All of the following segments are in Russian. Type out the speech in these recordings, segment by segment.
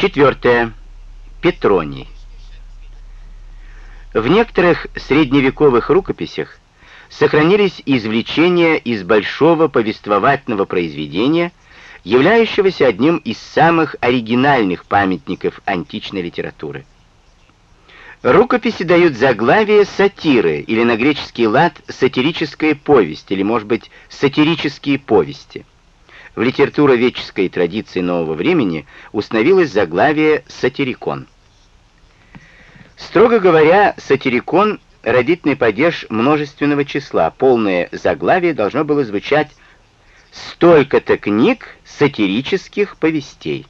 Четвертое. Петроний. В некоторых средневековых рукописях сохранились извлечения из большого повествовательного произведения, являющегося одним из самых оригинальных памятников античной литературы. Рукописи дают заглавие сатиры, или на греческий лад сатирическая повесть, или, может быть, сатирические повести. В литературоведческой традиции нового времени установилось заглавие «сатирикон». Строго говоря, сатирикон — родительный падеж множественного числа. Полное заглавие должно было звучать «столько-то книг сатирических повестей».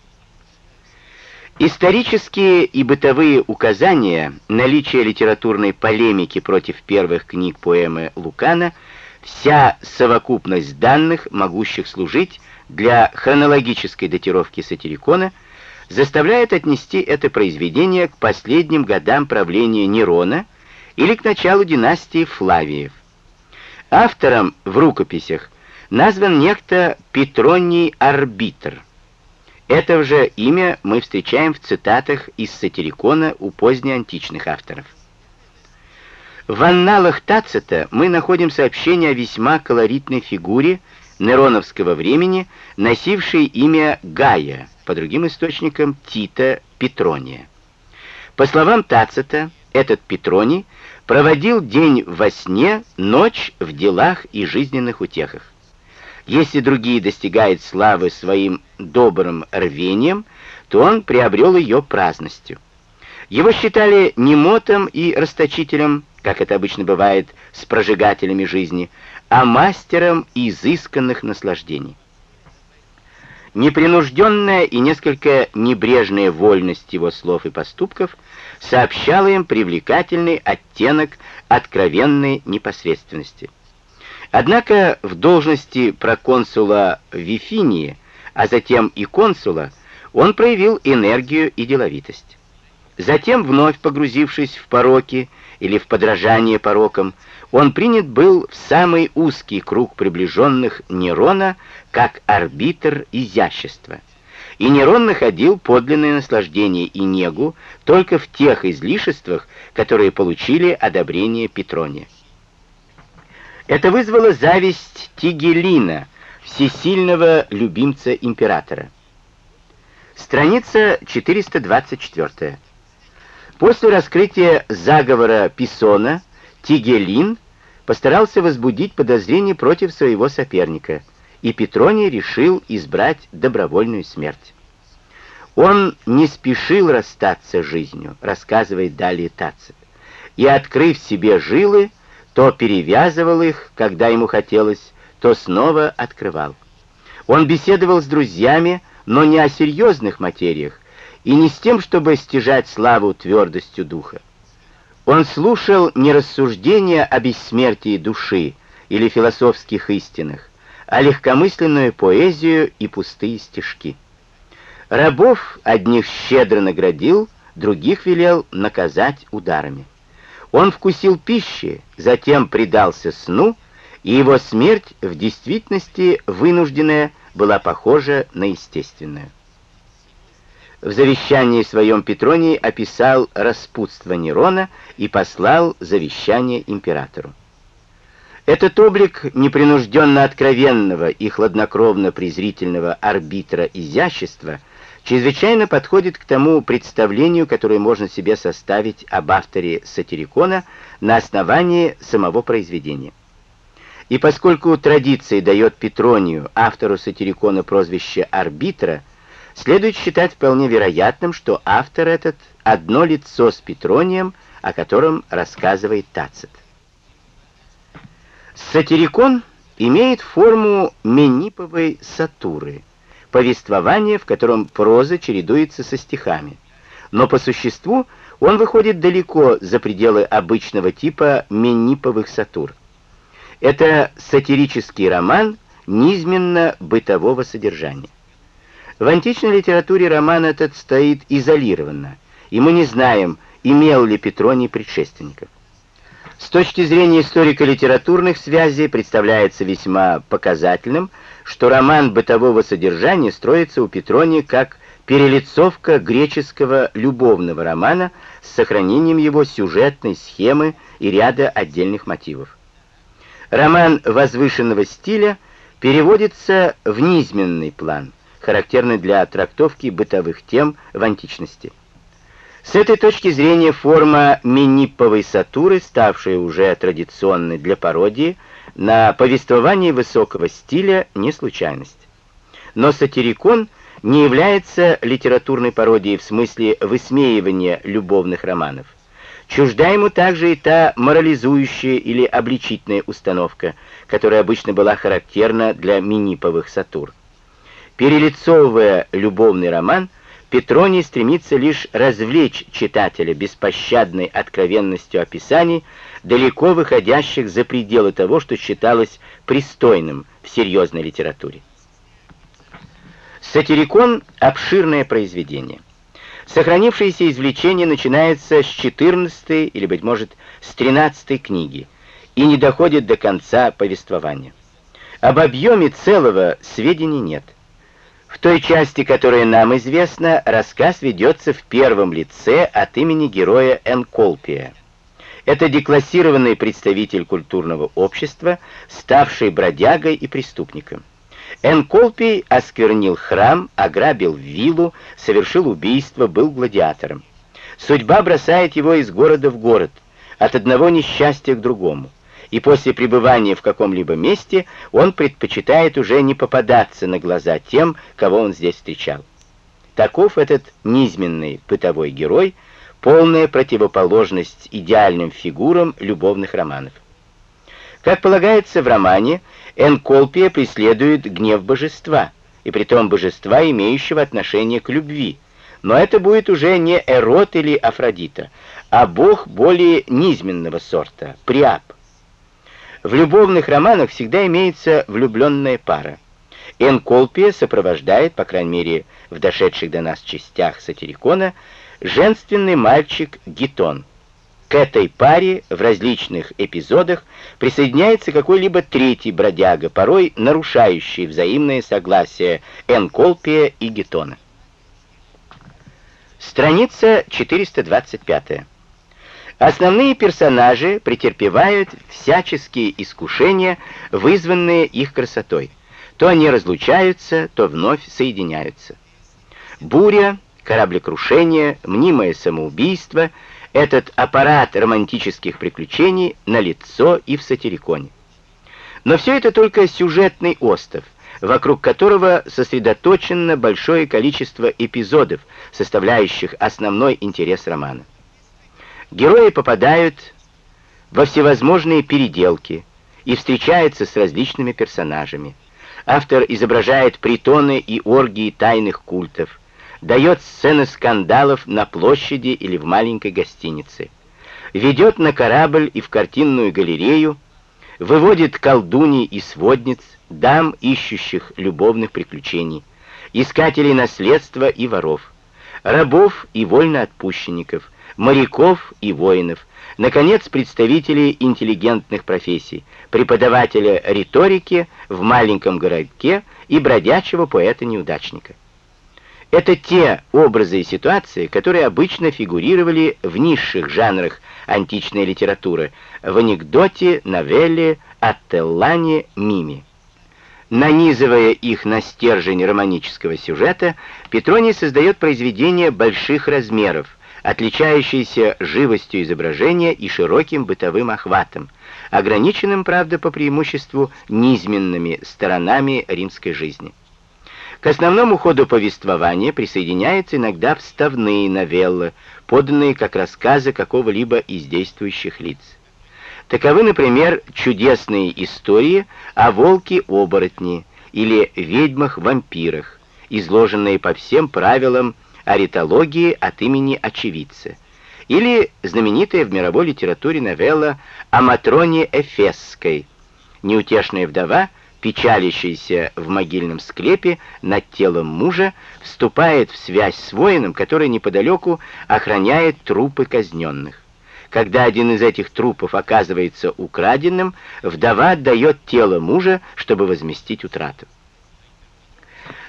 Исторические и бытовые указания, наличие литературной полемики против первых книг поэмы Лукана, вся совокупность данных, могущих служить для хронологической датировки сатирикона, заставляет отнести это произведение к последним годам правления Нерона или к началу династии Флавиев. Автором в рукописях назван некто Петроний Арбитр. Это же имя мы встречаем в цитатах из сатирикона у позднеантичных авторов. В анналах Тацита мы находим сообщение о весьма колоритной фигуре нероновского времени, носившей имя Гая, по другим источникам Тита Петрония. По словам Тацита, этот Петроний проводил день во сне, ночь в делах и жизненных утехах. Если другие достигают славы своим добрым рвением, то он приобрел ее праздностью. Его считали немотом и расточителем, как это обычно бывает с прожигателями жизни, а мастером изысканных наслаждений. Непринужденная и несколько небрежная вольность его слов и поступков сообщала им привлекательный оттенок откровенной непосредственности. Однако в должности проконсула Вифинии, а затем и консула, он проявил энергию и деловитость. Затем, вновь погрузившись в пороки или в подражание порокам, он принят был в самый узкий круг приближенных Нерона как арбитр изящества. И Нерон находил подлинное наслаждение и негу только в тех излишествах, которые получили одобрение Петрония. Это вызвало зависть Тигелина, всесильного любимца императора. Страница 424. После раскрытия заговора Писона Тигелин постарался возбудить подозрение против своего соперника, и Петроний решил избрать добровольную смерть. Он не спешил расстаться с жизнью, рассказывает далее Тацит, и, открыв себе жилы, то перевязывал их, когда ему хотелось, то снова открывал. Он беседовал с друзьями, но не о серьезных материях, и не с тем, чтобы стяжать славу твердостью духа. Он слушал не рассуждения о бессмертии души или философских истинах, а легкомысленную поэзию и пустые стишки. Рабов одних щедро наградил, других велел наказать ударами. Он вкусил пищи, затем предался сну, и его смерть в действительности вынужденная была похожа на естественную. В завещании своем Петроний описал распутство Нерона и послал завещание императору. Этот облик непринужденно откровенного и хладнокровно-презрительного арбитра изящества чрезвычайно подходит к тому представлению, которое можно себе составить об авторе сатирикона на основании самого произведения. И поскольку традиция дает Петронию, автору сатирикона, прозвище арбитра, следует считать вполне вероятным, что автор этот — одно лицо с Петронием, о котором рассказывает Тацит. Сатирикон имеет форму мениповой сатуры, повествование, в котором проза чередуется со стихами. Но по существу он выходит далеко за пределы обычного типа мениповых сатур. Это сатирический роман низменно-бытового содержания. В античной литературе роман этот стоит изолированно, и мы не знаем, имел ли Петроний предшественников. С точки зрения историко-литературных связей представляется весьма показательным, что роман бытового содержания строится у Петрония как перелицовка греческого любовного романа с сохранением его сюжетной схемы и ряда отдельных мотивов. Роман возвышенного стиля переводится в низменный план, характерный для трактовки бытовых тем в античности. С этой точки зрения форма миниповой сатуры, ставшая уже традиционной для пародии, на повествование высокого стиля не случайность. Но сатирикон не является литературной пародией в смысле высмеивания любовных романов. Чужда ему также и та морализующая или обличительная установка, которая обычно была характерна для миниповых сатур. Перелицовывая любовный роман, Петроний стремится лишь развлечь читателя беспощадной откровенностью описаний, далеко выходящих за пределы того, что считалось пристойным в серьезной литературе. Сатирикон — обширное произведение. Сохранившееся извлечение начинается с 14 или, быть может, с 13 книги и не доходит до конца повествования. Об объеме целого сведений нет. В той части, которая нам известна, рассказ ведется в первом лице от имени героя Энколпия. Это деклассированный представитель культурного общества, ставший бродягой и преступником. Энколпий осквернил храм, ограбил виллу, совершил убийство, был гладиатором. Судьба бросает его из города в город, от одного несчастья к другому. И после пребывания в каком-либо месте он предпочитает уже не попадаться на глаза тем, кого он здесь встречал. Таков этот низменный бытовой герой, полная противоположность идеальным фигурам любовных романов. Как полагается в романе, Энколпия преследует гнев божества, и притом божества, имеющего отношение к любви. Но это будет уже не Эрот или Афродита, а бог более низменного сорта, Приап. В любовных романах всегда имеется влюбленная пара. Энколпия сопровождает, по крайней мере, в дошедших до нас частях сатирикона, женственный мальчик Гитон – к этой паре в различных эпизодах присоединяется какой-либо третий бродяга, порой нарушающий взаимное согласие Энколпия и Гетона. Страница 425. Основные персонажи претерпевают всяческие искушения, вызванные их красотой. То они разлучаются, то вновь соединяются. Буря, кораблекрушение, мнимое самоубийство — этот аппарат романтических приключений на лицо и в сатириконе. Но все это только сюжетный остов, вокруг которого сосредоточено большое количество эпизодов, составляющих основной интерес романа. Герои попадают во всевозможные переделки и встречаются с различными персонажами. Автор изображает притоны и оргии тайных культов, дает сцены скандалов на площади или в маленькой гостинице, ведет на корабль и в картинную галерею, выводит колдуней и сводниц, дам, ищущих любовных приключений, искателей наследства и воров, рабов и вольноотпущенников, моряков и воинов, наконец, представителей интеллигентных профессий, преподавателя риторики в маленьком городке и бродячего поэта-неудачника. Это те образы и ситуации, которые обычно фигурировали в низших жанрах античной литературы, в анекдоте, новелле, аттеллане, миме. Нанизывая их на стержень романического сюжета, Петроний создает произведения больших размеров, отличающиеся живостью изображения и широким бытовым охватом, ограниченным, правда, по преимуществу низменными сторонами римской жизни. К основному ходу повествования присоединяются иногда вставные новеллы, поданные как рассказы какого-либо из действующих лиц. Таковы, например, чудесные истории о волке-оборотне или ведьмах-вампирах, изложенные по всем правилам аритологии от имени очевидца, или знаменитая в мировой литературе новелла о Матроне Эфесской, неутешная вдова, печалящийся в могильном склепе над телом мужа, вступает в связь с воином, который неподалеку охраняет трупы казненных. Когда один из этих трупов оказывается украденным, вдова отдает тело мужа, чтобы возместить утрату.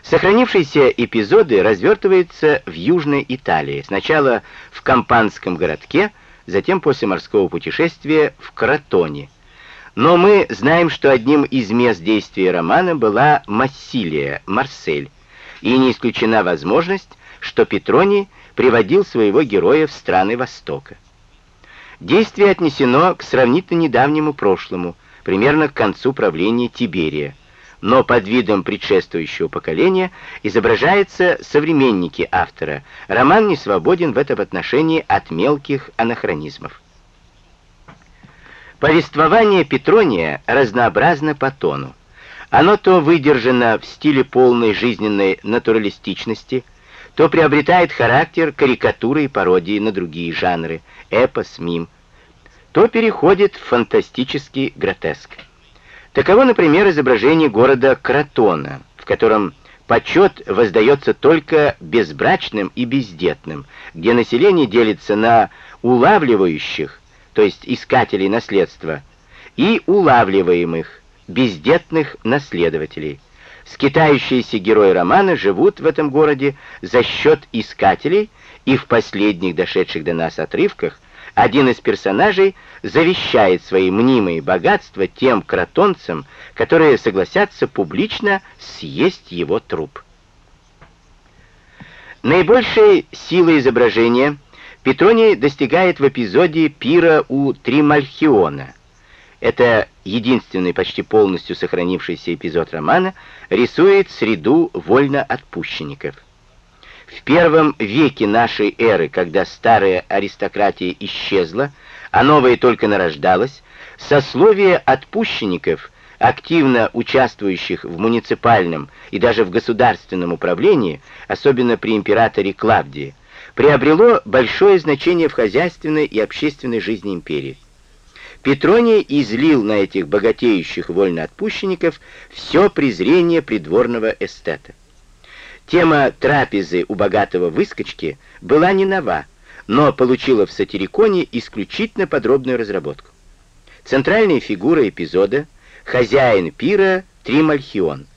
Сохранившиеся эпизоды развертываются в Южной Италии, сначала в Кампанском городке, затем после морского путешествия в Кротоне. Но мы знаем, что одним из мест действия романа была Массилия, Марсель, и не исключена возможность, что Петроний приводил своего героя в страны Востока. Действие отнесено к сравнительно недавнему прошлому, примерно к концу правления Тиберия, но под видом предшествующего поколения изображаются современники автора. Роман не свободен в этом отношении от мелких анахронизмов. Повествование Петрония разнообразно по тону. Оно то выдержано в стиле полной жизненной натуралистичности, то приобретает характер карикатуры и пародии на другие жанры, эпос, мим, то переходит в фантастический гротеск. Таково, например, изображение города Кротона, в котором почет воздается только безбрачным и бездетным, где население делится на улавливающих, то есть искателей наследства, и улавливаемых, бездетных наследователей. Скитающиеся герои романа живут в этом городе за счет искателей, и в последних дошедших до нас отрывках один из персонажей завещает свои мнимые богатства тем кротонцам, которые согласятся публично съесть его труп. Наибольшей силы изображения Петроний достигает в эпизоде пира у Тримальхиона. Это единственный почти полностью сохранившийся эпизод романа, рисует среду вольноотпущенников. В первом веке нашей эры, когда старая аристократия исчезла, а новая только нарождалась, сословие отпущенников, активно участвующих в муниципальном и даже в государственном управлении, особенно при императоре Клавдии, приобрело большое значение в хозяйственной и общественной жизни империи. Петроний излил на этих богатеющих вольноотпущенников все презрение придворного эстета. Тема трапезы у богатого выскочки была не нова, но получила в сатириконе исключительно подробную разработку. Центральная фигура эпизода — хозяин пира Тримальхион.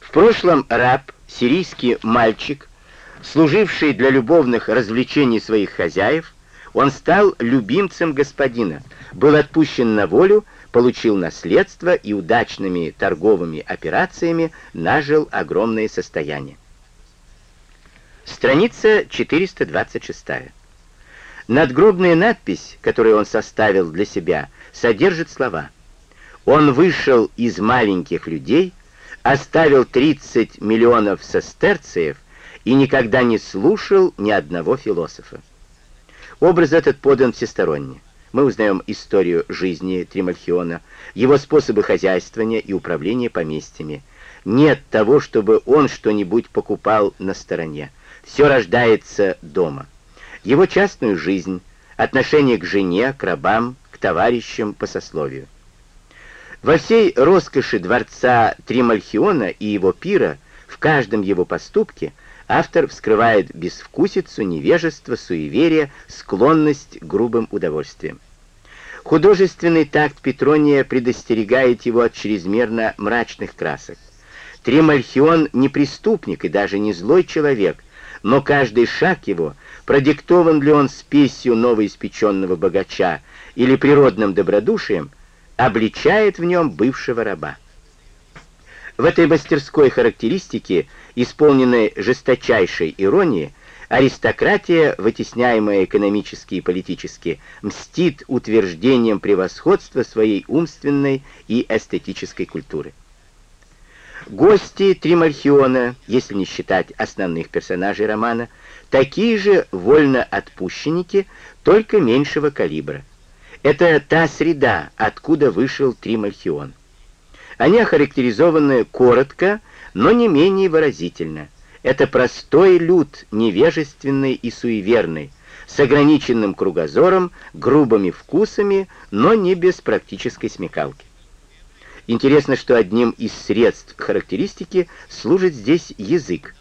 В прошлом раб, сирийский мальчик, служивший для любовных развлечений своих хозяев, он стал любимцем господина, был отпущен на волю получил наследство и удачными торговыми операциями нажил огромное состояние. Страница 426. Надгробная надпись, которую он составил для себя, содержит слова «Он вышел из маленьких людей, оставил 30 миллионов сестерциев и никогда не слушал ни одного философа». Образ этот подан всесторонне. Мы узнаем историю жизни Тримальхиона, его способы хозяйствования и управления поместьями. Нет того, чтобы он что-нибудь покупал на стороне. Все рождается дома. Его частную жизнь, отношение к жене, к рабам, к товарищам по сословию. Во всей роскоши дворца Тримальхиона и его пира, в каждом его поступке, автор вскрывает безвкусицу, невежество, суеверие, склонность к грубым удовольствиям. Художественный такт Петрония предостерегает его от чрезмерно мрачных красок. Тримальхион не преступник и даже не злой человек, но каждый шаг его, продиктован ли он спесью новоиспеченного богача или природным добродушием, обличает в нем бывшего раба. В этой мастерской характеристике, исполненной жесточайшей иронии, аристократия, вытесняемая экономически и политически, мстит утверждением превосходства своей умственной и эстетической культуры. Гости Тримальхиона, если не считать основных персонажей романа, такие же вольноотпущенники, только меньшего калибра. Это та среда, откуда вышел Тримальхион. Они охарактеризованы коротко, но не менее выразительно. Это простой люд, невежественный и суеверный, с ограниченным кругозором, грубыми вкусами, но не без практической смекалки. Интересно, что одним из средств характеристики служит здесь язык.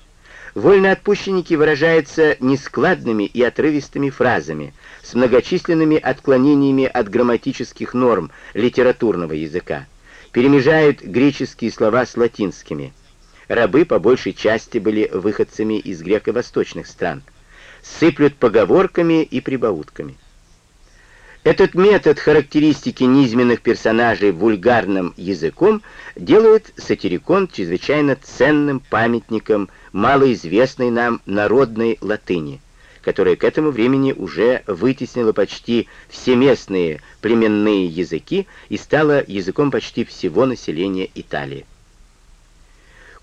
Вольноотпущенники выражаются нескладными и отрывистыми фразами, с многочисленными отклонениями от грамматических норм литературного языка перемежают греческие слова с латинскими. рабы по большей части были выходцами из греко-восточных стран, сыплют поговорками и прибаутками. Этот метод характеристики низменных персонажей вульгарным языком делает сатирикон чрезвычайно ценным памятником малоизвестной нам народной латыни, которая к этому времени уже вытеснила почти все местные племенные языки и стала языком почти всего населения Италии.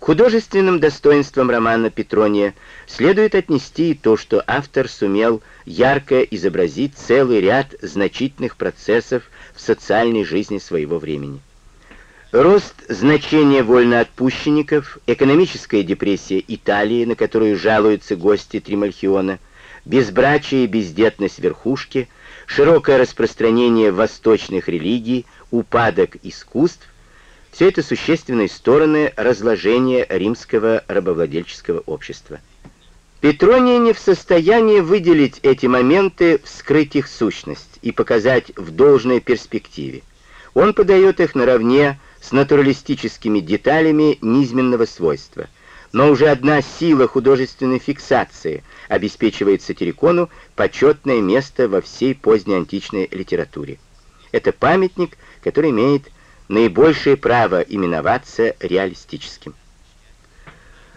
Художественным достоинством романа Петрония следует отнести и то, что автор сумел ярко изобразить целый ряд значительных процессов в социальной жизни своего времени. Рост значения вольноотпущенников, экономическая депрессия Италии, на которую жалуются гости Тримальхиона, безбрачие и бездетность верхушки, широкое распространение восточных религий, упадок искусств все это существенные стороны разложения римского рабовладельческого общества. Петроний не в состоянии выделить эти моменты, вскрыть их сущность и показать в должной перспективе. Он подает их наравне с натуралистическими деталями низменного свойства. Но уже одна сила художественной фиксации обеспечивает сатирикону почетное место во всей позднеантичной литературе. Это памятник, который имеет наибольшее право именоваться реалистическим.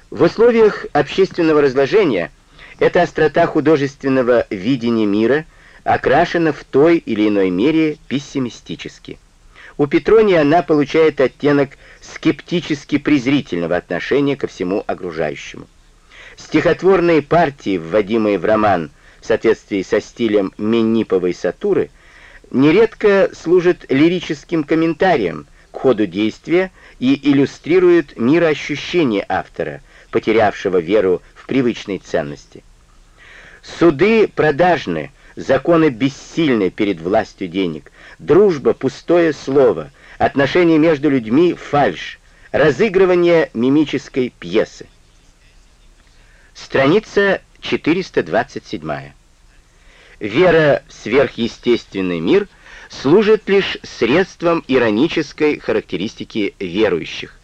В условиях общественного разложения эта острота художественного видения мира окрашена в той или иной мере пессимистически. У Петрония она получает оттенок скептически-презрительного отношения ко всему окружающему. Стихотворные партии, вводимые в роман в соответствии со стилем Менниповой сатуры – нередко служит лирическим комментарием к ходу действия и иллюстрирует мироощущение автора, потерявшего веру в привычные ценности. Суды продажны, законы бессильны перед властью денег, дружба — пустое слово, отношения между людьми — фальшь, разыгрывание мимической пьесы. Страница 427. Вера в сверхъестественный мир служит лишь средством иронической характеристики верующих.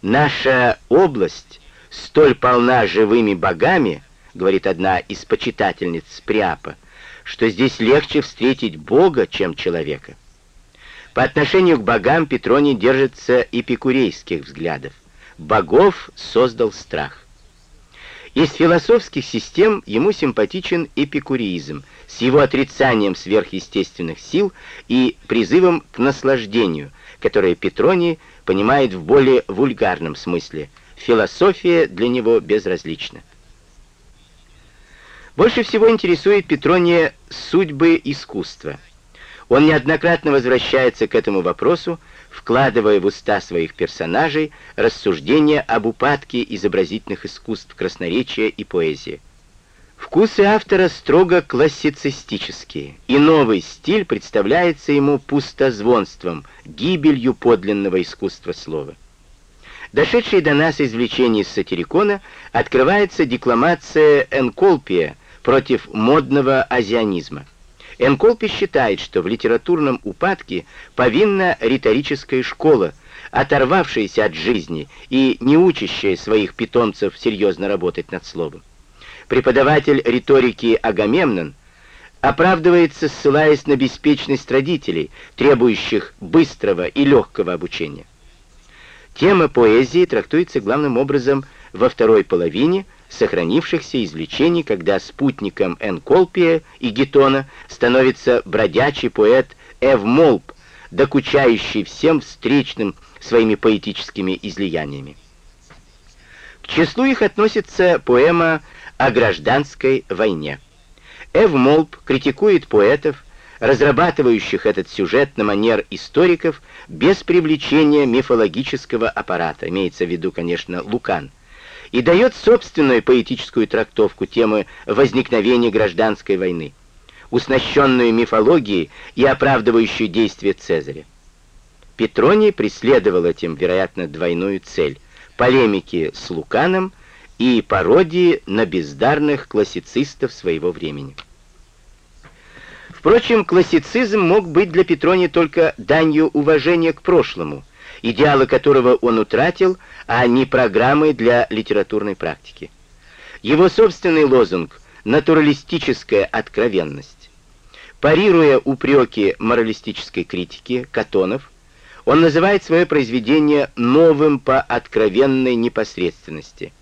Наша область столь полна живыми богами, говорит одна из почитательниц Приапа, что здесь легче встретить Бога, чем человека. По отношению к богам Петроний держится эпикурейских взглядов. Богов создал страх. Из философских систем ему симпатичен эпикуризм с его отрицанием сверхъестественных сил и призывом к наслаждению, которое Петроний понимает в более вульгарном смысле. Философия для него безразлична. Больше всего интересует Петрония судьбы искусства. Он неоднократно возвращается к этому вопросу, вкладывая в уста своих персонажей рассуждения об упадке изобразительных искусств красноречия и поэзии. Вкусы автора строго классицистические, и новый стиль представляется ему пустозвонством, гибелью подлинного искусства слова. Дошедшей до нас извлечение из сатирикона открывается декламация Энколпия против модного азианизма. Энколпи считает, что в литературном упадке повинна риторическая школа, оторвавшаяся от жизни и не учащая своих питомцев серьезно работать над словом. Преподаватель риторики Агамемнон оправдывается, ссылаясь на беспечность родителей, требующих быстрого и легкого обучения. Тема поэзии трактуется главным образом во второй половине – сохранившихся извлечений, когда спутником Энколпия и Гетона становится бродячий поэт Эвмолп, докучающий всем встречным своими поэтическими излияниями. К числу их относится поэма о гражданской войне. Эвмолп критикует поэтов, разрабатывающих этот сюжет на манер историков без привлечения мифологического аппарата, имеется в виду, конечно, Лукан, и дает собственную поэтическую трактовку темы возникновения гражданской войны, уснащенную мифологией и оправдывающую действия Цезаря. Петроний преследовал этим, вероятно, двойную цель — полемики с Луканом и пародии на бездарных классицистов своего времени. Впрочем, классицизм мог быть для Петрония только данью уважения к прошлому идеалы которого он утратил, а не программы для литературной практики. Его собственный лозунг «натуралистическая откровенность». Парируя упреки моралистической критики Катонов, он называет свое произведение новым по откровенной непосредственности.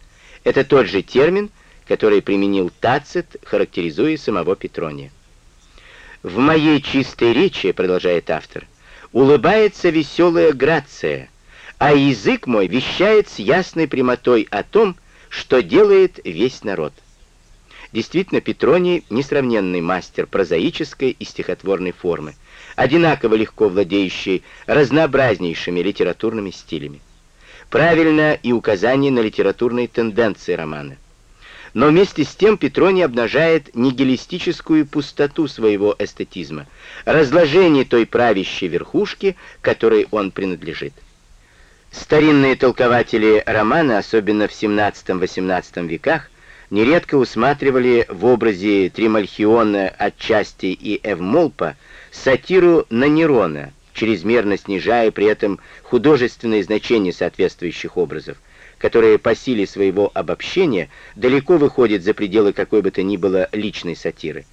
Это тот же термин, который применил Тацит, характеризуя самого Петрония. «В моей чистой речи, — продолжает автор, — улыбается веселая грация, а язык мой вещает с ясной прямотой о том, что делает весь народ». Действительно, Петроний — несравненный мастер прозаической и стихотворной формы, одинаково легко владеющий разнообразнейшими литературными стилями. Правильно и указание на литературные тенденции романа. Но вместе с тем Петроний обнажает нигилистическую пустоту своего эстетизма, разложение той правящей верхушки, которой он принадлежит. Старинные толкователи романа, особенно в XVII-XVIII веках, нередко усматривали в образе Тримальхиона отчасти и Эвмолпа сатиру на Нерона, чрезмерно снижая при этом художественное значение соответствующих образов, которые по силе своего обобщения далеко выходят за пределы какой бы то ни было личной сатиры.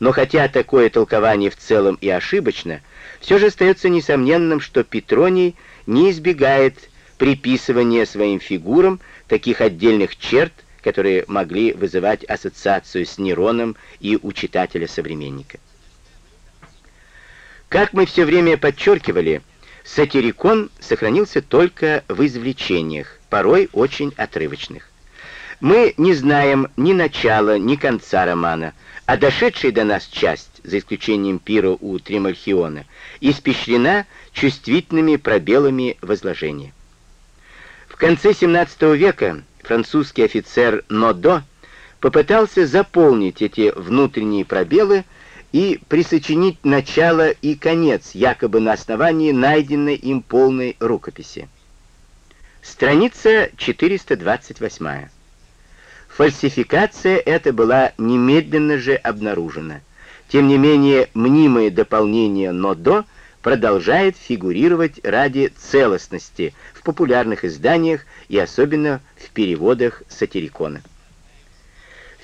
Но хотя такое толкование в целом и ошибочно, все же остается несомненным, что Петроний не избегает приписывания своим фигурам таких отдельных черт, которые могли вызывать ассоциацию с Нероном и у читателя-современника. Как мы все время подчеркивали, сатирикон сохранился только в извлечениях, порой очень отрывочных. Мы не знаем ни начала, ни конца романа, а дошедшая до нас часть, за исключением пира у Тримальхиона, испещрена чувствительными пробелами возложения. В конце XVII века французский офицер Нодо попытался заполнить эти внутренние пробелы и присочинить начало и конец, якобы на основании найденной им полной рукописи. Страница 428. Фальсификация эта была немедленно же обнаружена. Тем не менее, мнимое дополнение «но-до» продолжает фигурировать ради целостности в популярных изданиях и особенно в переводах сатирикона.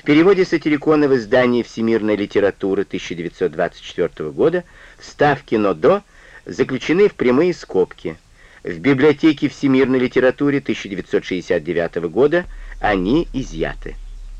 В переводе сатирикона в издании «Всемирная литература» 1924 года вставки «но-до» заключены в прямые скобки. В библиотеке всемирной литературы 1969 года они изъяты.